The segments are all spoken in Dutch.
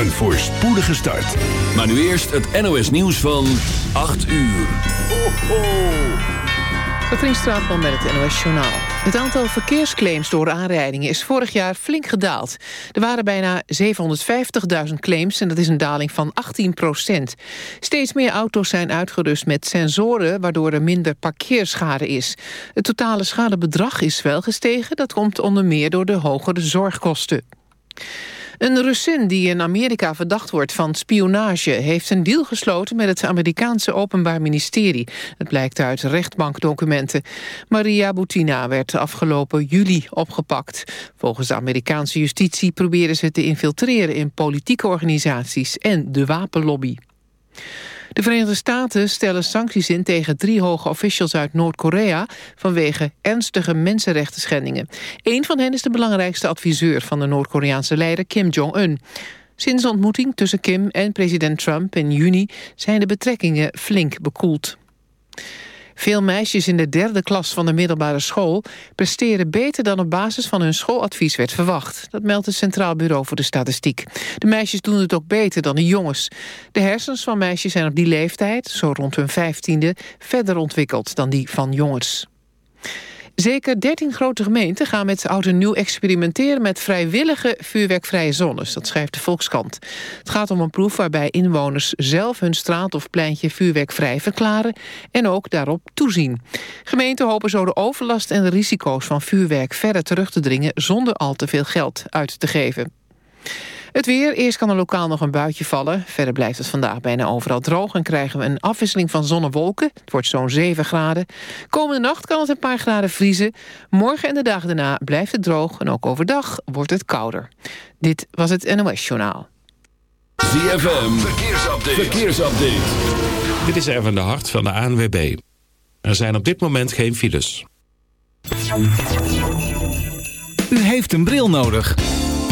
Een voorspoedige start. Maar nu eerst het NOS nieuws van 8 uur. Ho, ho. Katrien Straatman met het NOS Journaal. Het aantal verkeersclaims door aanrijdingen is vorig jaar flink gedaald. Er waren bijna 750.000 claims en dat is een daling van 18 procent. Steeds meer auto's zijn uitgerust met sensoren... waardoor er minder parkeerschade is. Het totale schadebedrag is wel gestegen. Dat komt onder meer door de hogere zorgkosten. Een Russin die in Amerika verdacht wordt van spionage... heeft een deal gesloten met het Amerikaanse Openbaar Ministerie. Het blijkt uit rechtbankdocumenten. Maria Butina werd afgelopen juli opgepakt. Volgens de Amerikaanse justitie proberen ze te infiltreren... in politieke organisaties en de wapenlobby. De Verenigde Staten stellen sancties in tegen drie hoge officials uit Noord-Korea vanwege ernstige mensenrechten schendingen. Een van hen is de belangrijkste adviseur van de Noord-Koreaanse leider Kim Jong-un. Sinds de ontmoeting tussen Kim en president Trump in juni zijn de betrekkingen flink bekoeld. Veel meisjes in de derde klas van de middelbare school... presteren beter dan op basis van hun schooladvies werd verwacht. Dat meldt het Centraal Bureau voor de Statistiek. De meisjes doen het ook beter dan de jongens. De hersens van meisjes zijn op die leeftijd, zo rond hun vijftiende... verder ontwikkeld dan die van jongens. Zeker 13 grote gemeenten gaan met oud en nieuw experimenteren... met vrijwillige vuurwerkvrije zones, dat schrijft de Volkskrant. Het gaat om een proef waarbij inwoners zelf hun straat of pleintje vuurwerkvrij verklaren... en ook daarop toezien. Gemeenten hopen zo de overlast en de risico's van vuurwerk verder terug te dringen... zonder al te veel geld uit te geven. Het weer. Eerst kan er lokaal nog een buitje vallen. Verder blijft het vandaag bijna overal droog... en krijgen we een afwisseling van zon en wolken. Het wordt zo'n 7 graden. Komende nacht kan het een paar graden vriezen. Morgen en de dagen daarna blijft het droog... en ook overdag wordt het kouder. Dit was het NOS Journaal. ZFM. Verkeersupdate. Verkeersupdate. Dit is Erwin de Hart van de ANWB. Er zijn op dit moment geen files. U heeft een bril nodig.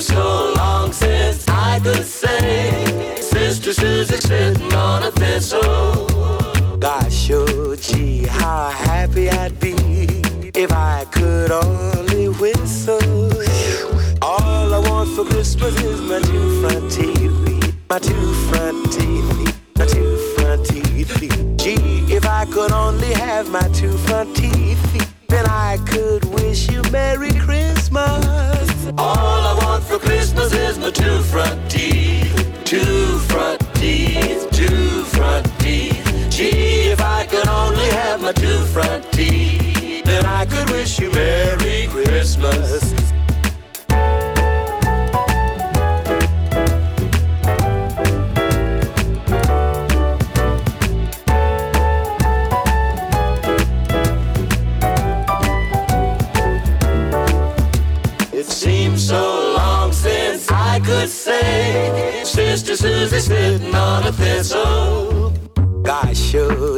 So long since I could say Sister Susie sitting on a thistle. Gosh, oh gee, how happy I'd be if I could only whistle. All I want for Christmas is my two front teeth, my two front teeth, my two front teeth. Gee, if I could only have my two front teeth, then I could wish you Merry wish you Merry Christmas. Sister Susie's sitting on a thistle. I should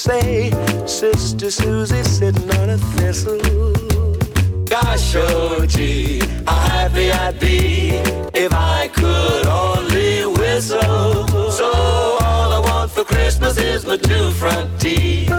Say, Sister Susie sitting on a thistle. Gosh, oh gee, how happy I'd be if I could only whistle. So all I want for Christmas is my two front teeth,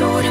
står det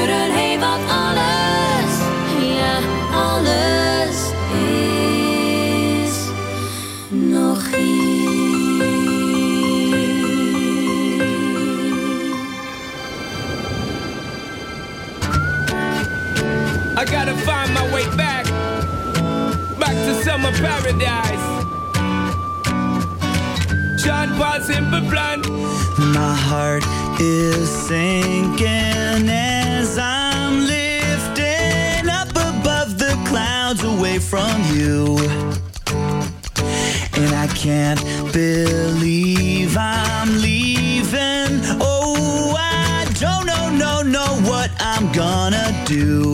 find my way back, back to summer paradise. Sean Paul simple plan. My heart is sinking as I'm lifting up above the clouds away from you. And I can't believe I'm leaving. Oh, I don't know, no, know what I'm gonna do.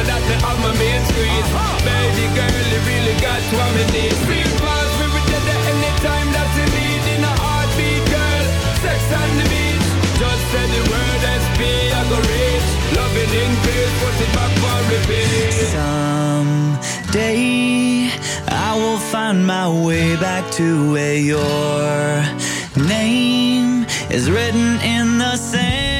so that me have my main squeeze Baby girl, you really got what me need Free pass, we be there anytime that you need In a heartbeat, girl Sex on the beach. Just say the word SP, I go reach Loving in peace, put it back for repeat. Someday I will find my way back to where your name is written in the sand.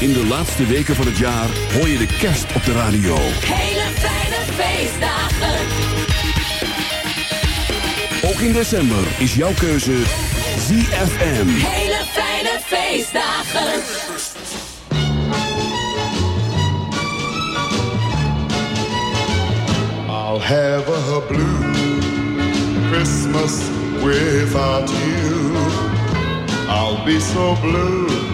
In de laatste weken van het jaar hoor je de kerst op de radio. Hele fijne feestdagen. Ook in december is jouw keuze ZFM. Hele fijne feestdagen. I'll have a blue Christmas without you. I'll be so blue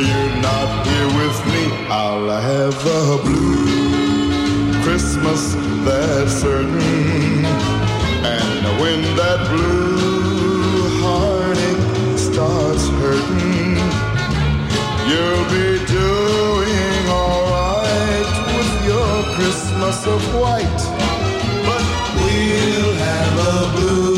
you're not here with me. I'll have a blue Christmas, that's certain. And when that blue heartache starts hurting, you'll be doing alright with your Christmas of white. But we'll have a blue,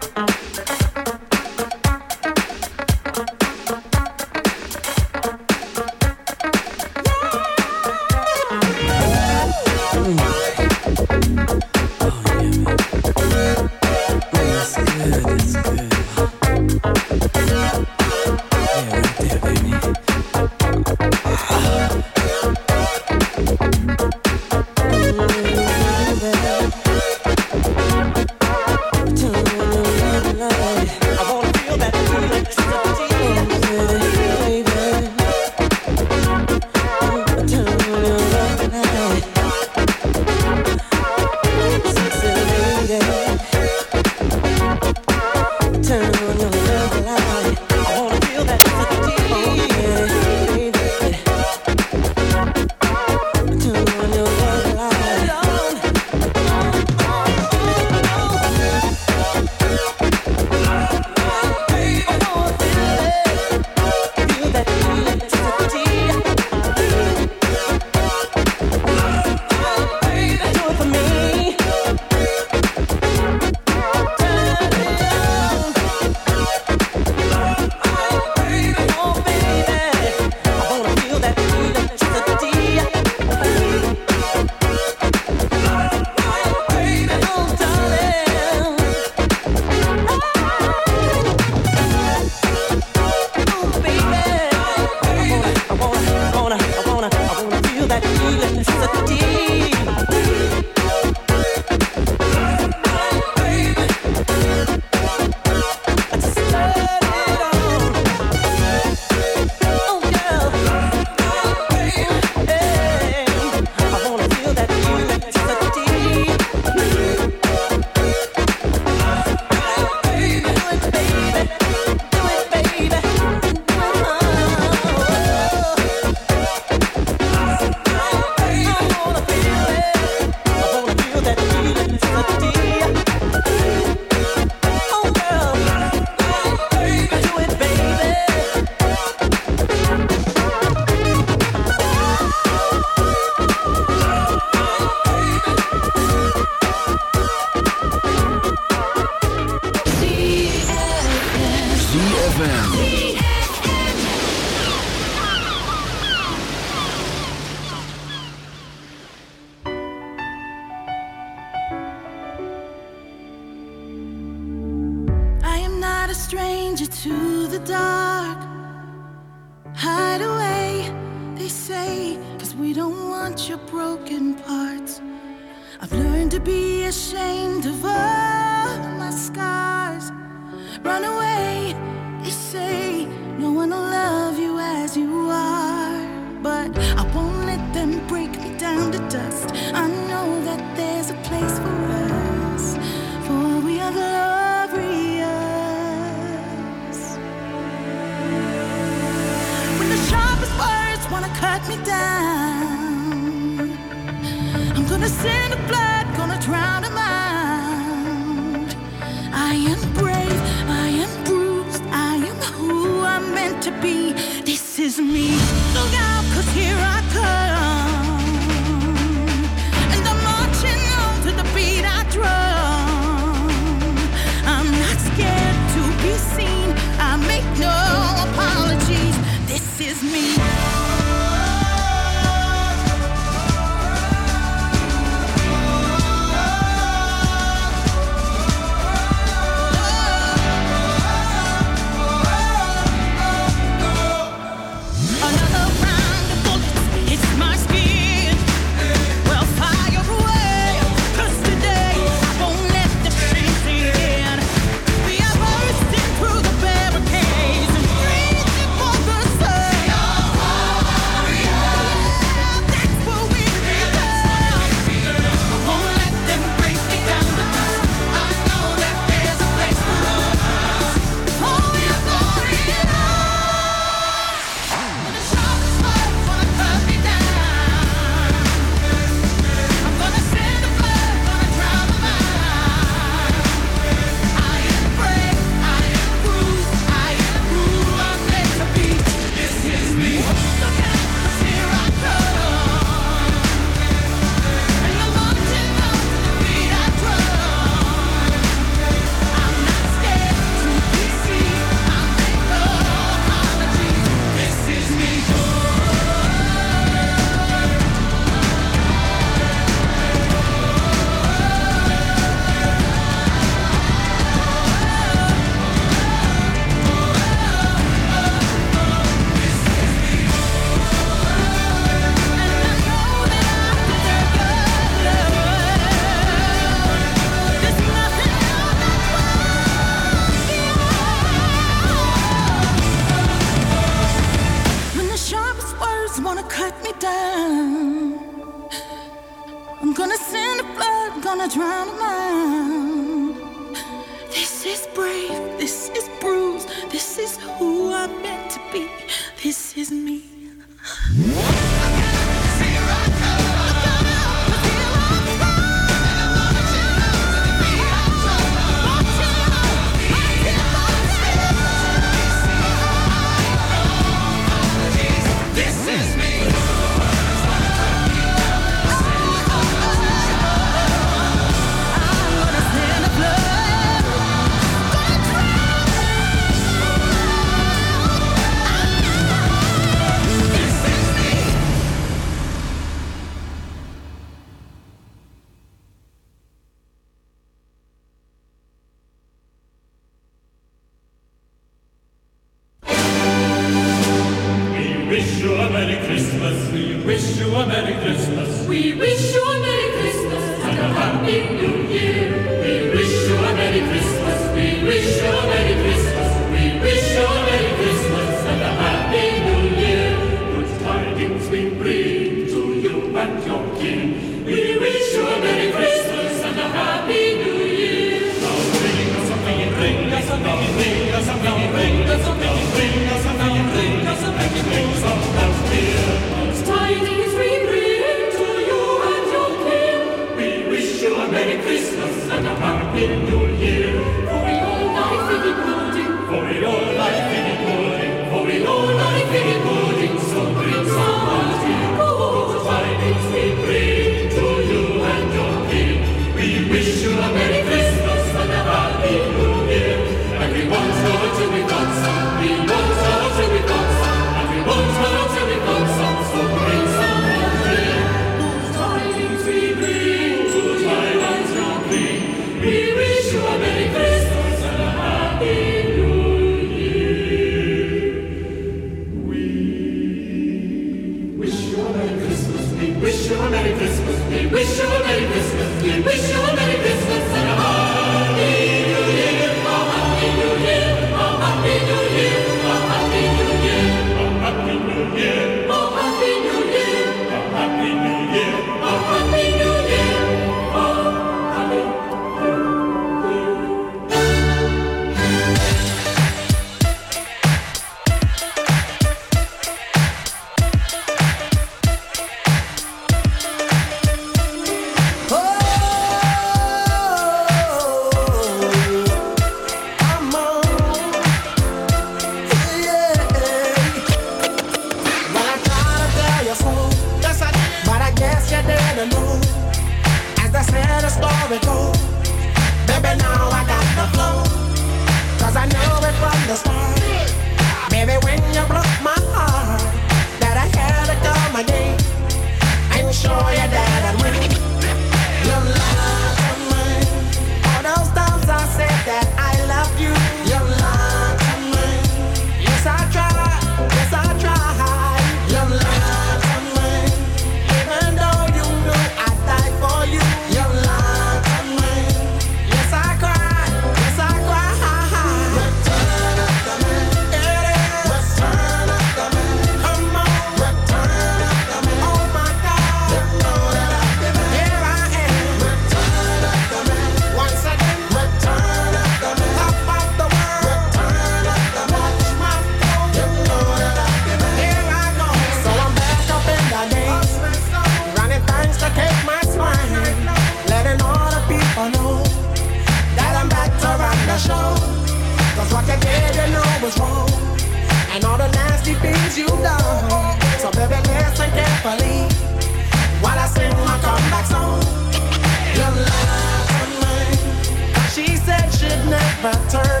my turn.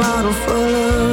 Bottle full of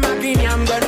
me maquineando. en